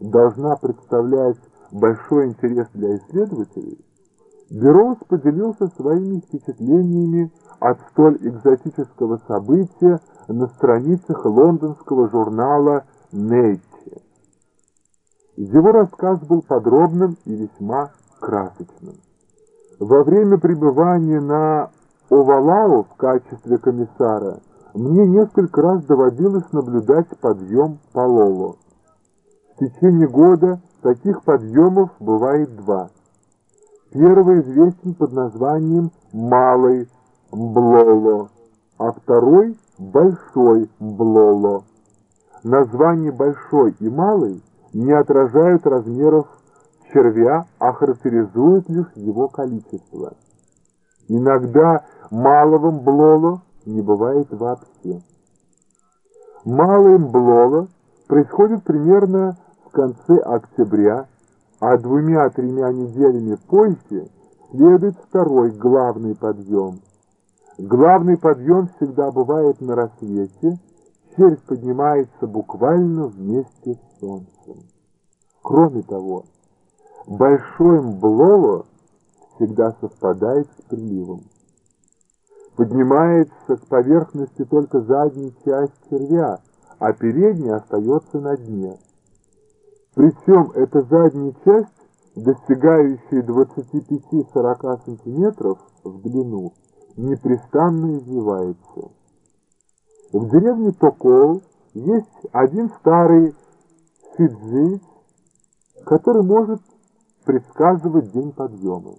должна представлять большой интерес для исследователей, Бероуз поделился своими впечатлениями от столь экзотического события на страницах лондонского журнала «Нейти». Его рассказ был подробным и весьма красочным. Во время пребывания на Овалау в качестве комиссара мне несколько раз доводилось наблюдать подъем по Лоло. В течение года таких подъемов бывает два. Первый известен под названием «Малый Мблоло», а второй «Большой Мблоло». Названия «большой» и «малый» не отражают размеров червя, а характеризуют лишь его количество. Иногда малого мблола не бывает вообще. Малый мблола происходит примерно в конце октября, а двумя-тремя неделями позже следует второй главный подъем. Главный подъем всегда бывает на рассвете, червь поднимается буквально вместе с солнцем. Кроме того, большой мблово всегда совпадает с приливом. Поднимается к поверхности только задняя часть червя, а передняя остается на дне. Причем эта задняя часть, достигающая 25-40 сантиметров в длину, непрестанно извивается. В деревне Токол есть один старый фидзи, который может предсказывать день подъема.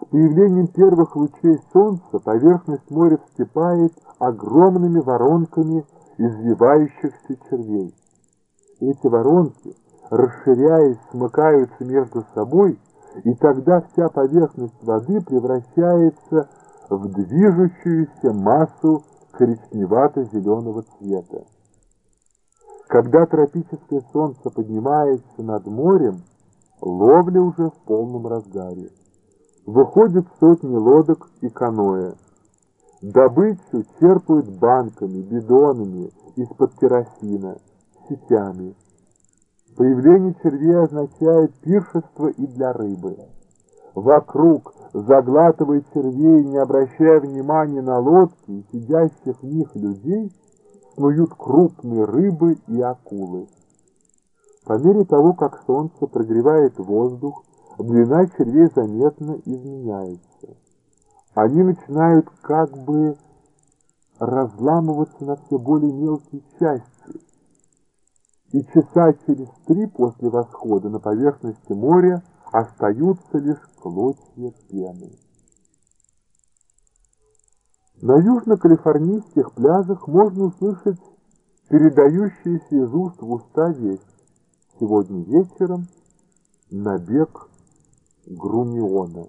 С появлением первых лучей солнца поверхность моря вскипает огромными воронками извивающихся червей. Эти воронки, расширяясь, смыкаются между собой, и тогда вся поверхность воды превращается в движущуюся массу коричневато-зеленого цвета. Когда тропическое солнце поднимается над морем, ловля уже в полном разгаре. Выходят сотни лодок и каноэ. Добычу черпают банками, бидонами из-под керосина, сетями. Появление червей означает пиршество и для рыбы. Вокруг, заглатывая червей, не обращая внимания на лодки и сидящих в них людей, снуют крупные рыбы и акулы. По мере того, как солнце прогревает воздух, длина червей заметно изменяется. Они начинают как бы разламываться на все более мелкие части, и часа через три после восхода на поверхности моря остаются лишь клочья пены. На южно-калифорнийских пляжах можно услышать передающиеся из уст в уста весть. Сегодня вечером набег Груниона.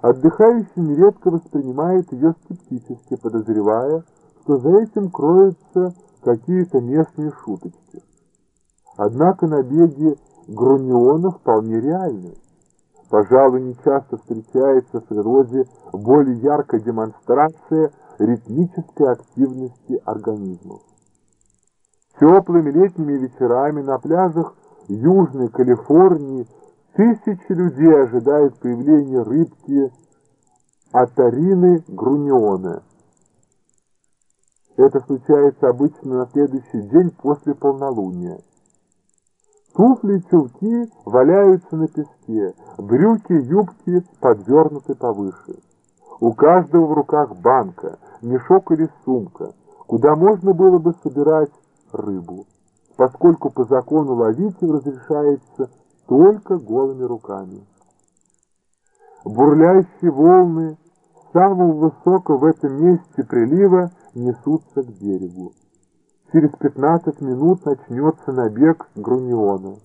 Отдыхающий нередко воспринимает ее скептически, подозревая, что за этим кроются какие-то местные шуточки. Однако набеги Груниона вполне реальны. Пожалуй, нечасто встречается в природе более яркая демонстрация ритмической активности организмов. Теплыми летними вечерами на пляжах Южной Калифорнии тысячи людей ожидают появления рыбки Атарины груниона. Это случается обычно на следующий день после полнолуния. Туфли чулки валяются на песке, брюки, юбки подвернуты повыше. У каждого в руках банка, мешок или сумка, куда можно было бы собирать рыбу, поскольку по закону ловить разрешается только голыми руками. Бурлящие волны самого высокого в этом месте прилива несутся к берегу. Через 15 минут начнется набег Груниона.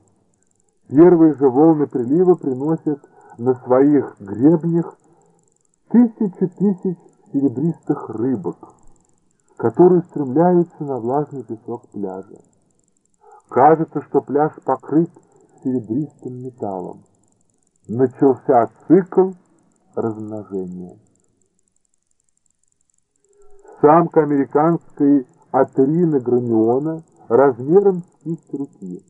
Первые же волны прилива приносят на своих гребнях тысячи тысяч серебристых рыбок, которые стремляются на влажный песок пляжа. Кажется, что пляж покрыт серебристым металлом. Начался цикл размножения. Самка американской Атерина граниона размером с кисть руки.